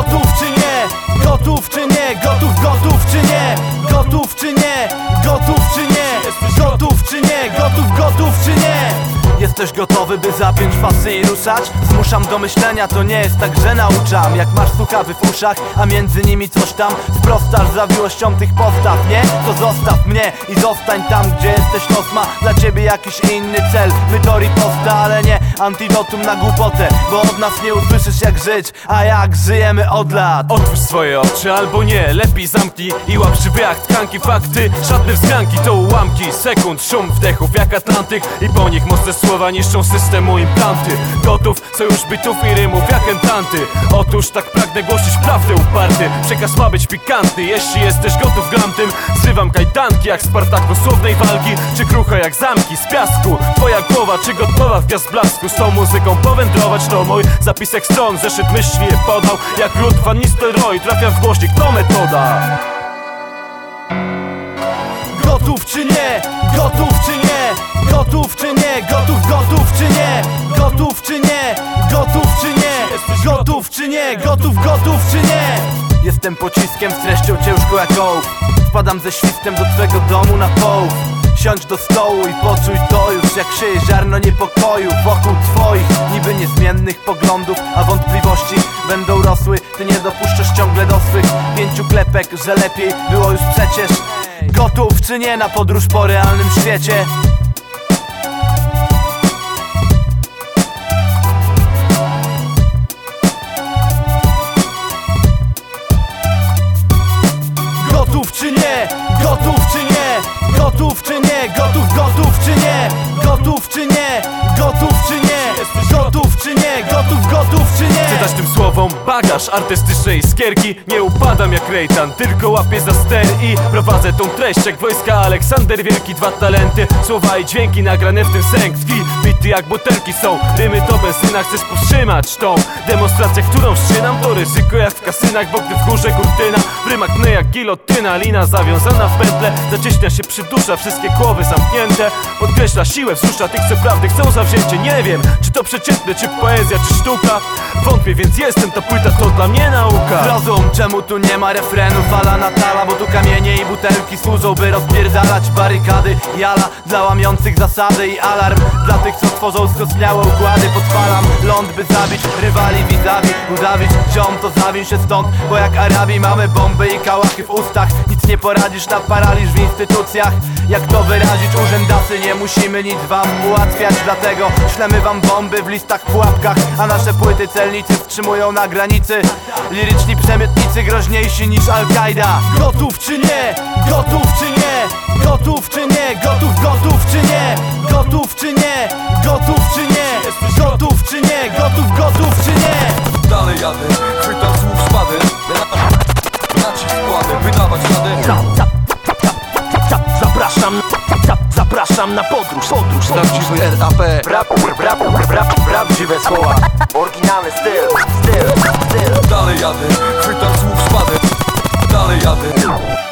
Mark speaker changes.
Speaker 1: Gotów czy nie? Gotów czy nie? Gotów, gotów czy nie? Jesteś gotowy, by zapiąć pasy i ruszać? Zmuszam do myślenia, to nie jest tak, że nauczam. Jak masz słuchawy w uszach, a między nimi coś tam Sprostasz zawiłością tych postaw, nie? To zostaw mnie i zostań tam, gdzie jesteś Los ma dla ciebie jakiś inny cel My to riposta, ale nie antidotum na głupotę Bo od nas nie usłyszysz jak żyć, a jak żyjemy od lat.
Speaker 2: Otwórz swoje oczy albo nie, lepiej zamknij I łap żywy jak tkanki, fakty Żadne wzmianki to ułamki. Sekund Szum wdechów jak Atlantyk I po nich mocne słowa niszczą systemu implanty. Gotów, sojusz bitów i rymów jak entanty. Otóż tak pragnę głosić prawdę uparty. Przekaz ma być pikantny, jeśli jesteś gotów gram tym. Zrywam kajdanki jak Spartak do słownej walki. Czy krucha jak zamki z piasku? Twoja głowa, czy gotowa w gwiazd blasku? Z tą muzyką powędrować to mój zapisek stron. Zeszyt myśli podał jak Ruth Van Nistelrooy Trafia w głośnik, to metoda
Speaker 1: Gotów czy nie? Gotów czy nie? Gotów czy nie? Gotów, gotów czy nie? Gotów czy nie? Gotów czy nie? Gotów czy nie? Gotów, gotów czy nie? Jestem pociskiem z treścią ciężką jak ołów Wpadam ze świstem do twego domu na połów Siądź do stołu i poczuj to już Jak sieje ziarno niepokoju wokół twoich Niby niezmiennych poglądów, a wątpliwości będą rosły Ty nie dopuszczasz ciągle do swych pięciu klepek Że lepiej było już przecież Gotów czy nie na podróż po realnym świecie? Gotów czy nie? Gotów czy nie? Gotów czy nie?
Speaker 2: Bagaż artystycznej skierki Nie upadam jak Rejtan, tylko łapię za ster i prowadzę tą treść jak wojska. Aleksander Wielki Dwa talenty, słowa i dźwięki nagrane w tym sęk. Tkwi, bity jak butelki są, rymy to benzyna Chcesz powstrzymać tą demonstrację, którą wszczynam To ryzyko jak w kasynach, bo gdy w górze kurtyna W rymach jak gilotyna, lina zawiązana w pętle Zacieśnia się przydusza, wszystkie głowy zamknięte. Podkreśla siłę, wzrusza tych co prawdy chcą zawzięcie. Nie wiem, czy to przeciętne, czy poezja, czy sztuka. Wątpię, więc jestem, ta płyta to dla mnie nauka.
Speaker 1: Zrozum, czemu tu nie ma refrenu? Fala Natala, bo tu kamienie i butelki służą By rozpierdalać barykady. Jala dla łamiących zasady i alarm. Dla tych, co tworzą skostniałe układy Podpalam ląd, by zabić rywali vis-a-vis. Udawić ziom, to zawin się stąd Bo jak Arabii mamy bomby i kałachy w ustach. Nic nie poradzisz na paraliż w instytucjach. Jak to wyrazić? Urzędasy Nie musimy nic wam ułatwiać. Dlatego ślemy wam bomby w listach, pułapkach A nasze płyty celnicy wstrzymują na granicy. Liryczni przemytnicy groźniejsi niż Al-Kaida Gotów czy nie? Gotów czy nie? Gotów czy nie? Gotów, gotów czy nie? Gotów czy nie? Gotów czy nie? Gotów czy nie? Gotów, gotów czy nie?
Speaker 3: Dalej jadę, chwytam słów szpadę Nacisk kładę, wydawać radę
Speaker 4: Za, za, za, zapraszam, za, zapraszam na podróż, podróż,
Speaker 3: Prawdziwy RAP
Speaker 4: Rap, rap, rap, prawdziwe słowa Oryginalny styl, styl, styl
Speaker 3: Dalej jadę, chwytam słów szpadę Dalej jadę